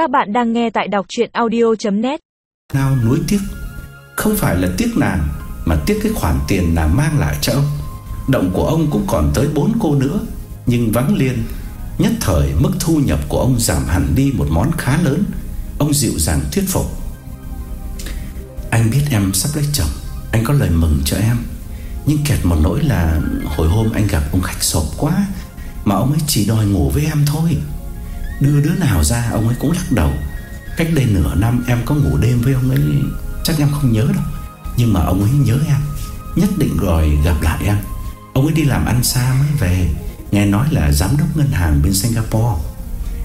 Các bạn đang nghe tại đọc chuyện audio.net Nào nuối tiếc. Không phải là tiếc nàng, Mà tiếc cái khoản tiền nàng mang lại cho ông. Động của ông cũng còn tới 4 cô nữa, Nhưng vắng liên Nhất thời, mức thu nhập của ông giảm hẳn đi một món khá lớn. Ông dịu dàng thuyết phục. Anh biết em sắp lấy chồng, Anh có lời mừng cho em. Nhưng kẹt một nỗi là Hồi hôm anh gặp ông khách sộp quá, Mà ông ấy chỉ đòi ngủ với em thôi. Đưa đứa nào ra, ông ấy cũng lắc đầu. Cách đây nửa năm em có ngủ đêm với ông ấy, Chắc em không nhớ đâu. Nhưng mà ông ấy nhớ em, Nhất định rồi gặp lại em. Ông ấy đi làm ăn xa mới về. Nghe nói là giám đốc ngân hàng bên Singapore.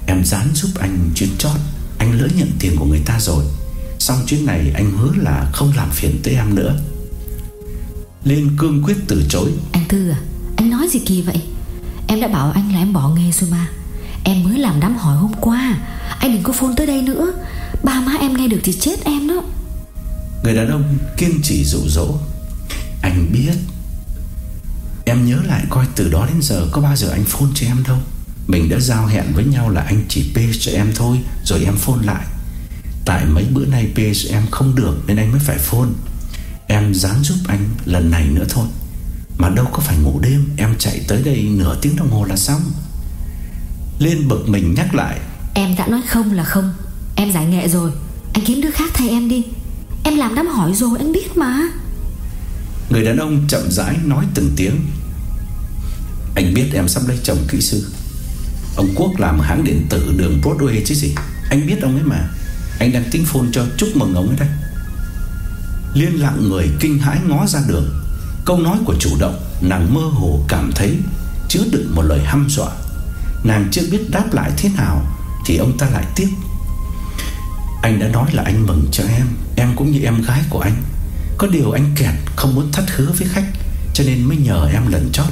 Em dán giúp anh chuyến chót. Anh lỡ nhận tiền của người ta rồi. Xong chuyến này anh hứa là không làm phiền tới em nữa. Liên cương quyết từ chối. Anh Tư à Anh nói gì kỳ vậy? Em đã bảo anh là em bỏ nghề rồi mà. Em mới làm đám hỏi hôm qua. Anh đừng có phone tới đây nữa. Ba má em nghe được thì chết em đó. Người đàn ông kiên trì dụ dỗ. Anh biết. Em nhớ lại coi từ đó đến giờ Có bao giờ anh phone cho em đâu. Mình đã giao hẹn với nhau là anh chỉ pay cho em thôi, Rồi em phone lại. Tại mấy bữa nay pay cho em không được Nên anh mới phải phone Em dám giúp anh lần này nữa thôi. Mà đâu có phải ngủ đêm Em chạy tới đây nửa tiếng đồng hồ là xong. Liên bực mình nhắc lại. Em đã nói không là không. Em giải nghệ rồi. Anh kiếm đứa khác thay em đi. Em làm đám hỏi rồi anh biết mà. Người đàn ông chậm rãi nói từng tiếng. Anh biết em sắp lấy chồng kỹ sư. Ông Quốc làm hãng điện tử đường Broadway chứ gì? Anh biết ông ấy mà. Anh đang tính phone cho chúc mừng ông ấy đây Liên lặng người kinh hãi ngó ra đường. Câu nói của chủ động Nàng mơ hồ cảm thấy Chứa đựng một lời hăm dọa Nàng chưa biết đáp lại thế nào, Thì ông ta lại tiếp Anh đã nói là anh mừng cho em Em cũng như em gái của anh. Có điều anh kẹt, không muốn thất hứa với khách, Cho nên mới nhờ em lần chót.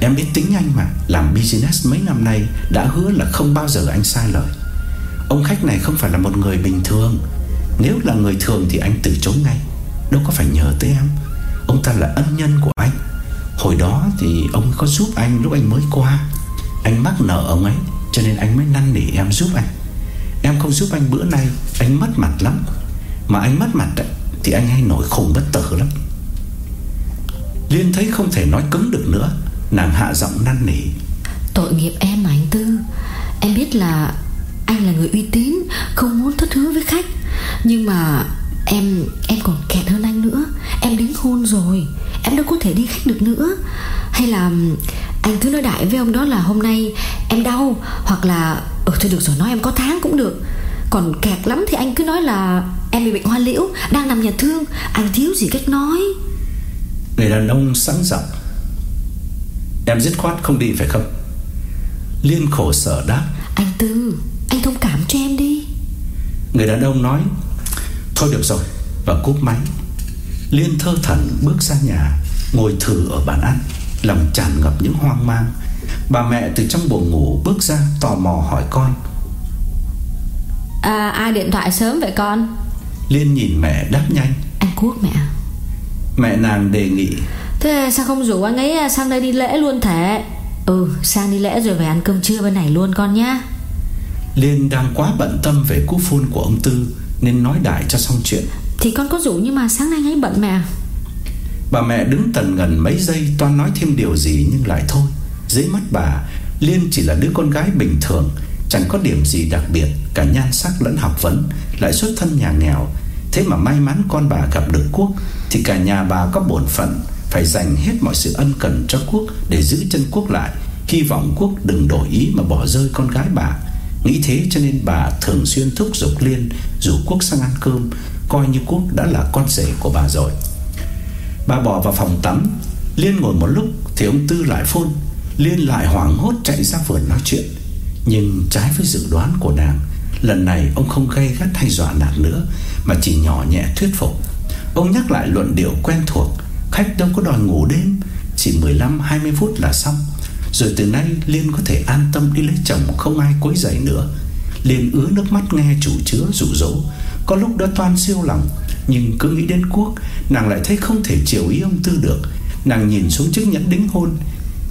Em biết tính anh mà, Làm business mấy năm nay, Đã hứa là không bao giờ anh sai lời. Ông khách này không phải là một người bình thường. Nếu là người thường thì anh từ chối ngay, Đâu có phải nhờ tới em. Ông ta là ân nhân của anh. Hồi đó thì ông có giúp anh lúc anh mới qua. Anh mắc nợ ông ấy Cho nên anh mới năn nỉ em giúp anh. Em không giúp anh bữa nay Anh mất mặt lắm. Mà anh mất mặt ấy, thì anh hay nổi khùng bất tử lắm. Liên thấy không thể nói cứng được nữa Nàng hạ giọng năn nỉ. Tội nghiệp em mà anh Tư. Em biết là anh là người uy tín Không muốn thất hứa với khách. Nhưng mà em em còn kẹt hơn anh nữa. Em đính hôn rồi. Em đâu có thể đi khách được nữa. Hay là anh cứ nói đại với ông đó là hôm nay em đau Hoặc là Ừ thôi được rồi nói em có tháng cũng được. Còn kẹt lắm thì anh cứ nói là Em bị bệnh hoa liễu Đang nằm nhà thương Anh thiếu gì cách nói. Người đàn ông sẵn giọng. Em dứt khoát không đi phải không? Liên khổ sở đáp. Anh Tư Anh thông cảm cho em đi. Người đàn ông nói Thôi được rồi Và cúp máy Liên thơ thần bước ra nhà Ngồi thử ở bàn ăn. Lòng tràn ngập những hoang mang. Bà mẹ từ trong buồng ngủ bước ra Tò mò hỏi con. À ai điện thoại sớm vậy con? Liên nhìn mẹ đáp nhanh. Anh Quốc mẹ. Mẹ nàng đề nghị. Thế sao không rủ anh ấy sang đây đi lễ luôn thế Ừ sang đi lễ rồi về ăn cơm trưa bên này luôn con nhá. Liên đang quá bận tâm về cú phone của ông Tư Nên nói đại cho xong chuyện thì con có rủ nhưng mà sáng nay ngấy ấy bận mẹ à? Bà mẹ đứng tần ngần mấy giây, Toan nói thêm điều gì nhưng lại thôi. Dưới mắt bà, Liên chỉ là đứa con gái bình thường, Chẳng có điểm gì đặc biệt, Cả nhan sắc lẫn học vấn, Lại xuất thân nhà nghèo. Thế mà may mắn con bà gặp được Quốc, Thì cả nhà bà có bổn phận, Phải dành hết mọi sự ân cần cho Quốc Để giữ chân Quốc lại. Hy vọng Quốc đừng đổi ý mà bỏ rơi con gái bà. Nghĩ thế cho nên bà thường xuyên thúc giục Liên Rủ Quốc sang ăn cơm. Coi như Quốc đã là con rể của bà rồi. Bà bỏ vào phòng tắm Liên ngồi một lúc Thì ông Tư lại phun, Liên lại hoảng hốt chạy ra vườn nói chuyện. Nhưng trái với dự đoán của nàng Lần này ông không gây gắt hay dọa nạt nữa Mà chỉ nhỏ nhẹ thuyết phục. Ông nhắc lại luận điệu quen thuộc Khách đâu có đòi ngủ đêm Chỉ 15-20 phút là xong. Rồi từ nay Liên có thể an tâm đi lấy chồng Không ai quấy rầy nữa. Liên ứa nước mắt nghe chủ chứa rủ rỗ có lúc đã toan siêu lòng Nhưng cứ nghĩ đến Quốc Nàng lại thấy không thể chiều ý ông Tư được. Nàng nhìn xuống chiếc nhẫn đính hôn,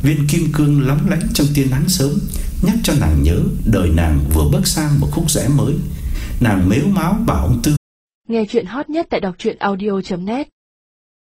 Viên kim cương lóng lánh trong tia nắng sớm, Nhắc cho nàng nhớ Đời nàng vừa bước sang một khúc rẽ mới. Nàng mếu máo bảo ông Tư. Nghe chuyện hot nhất tại đọc audio.net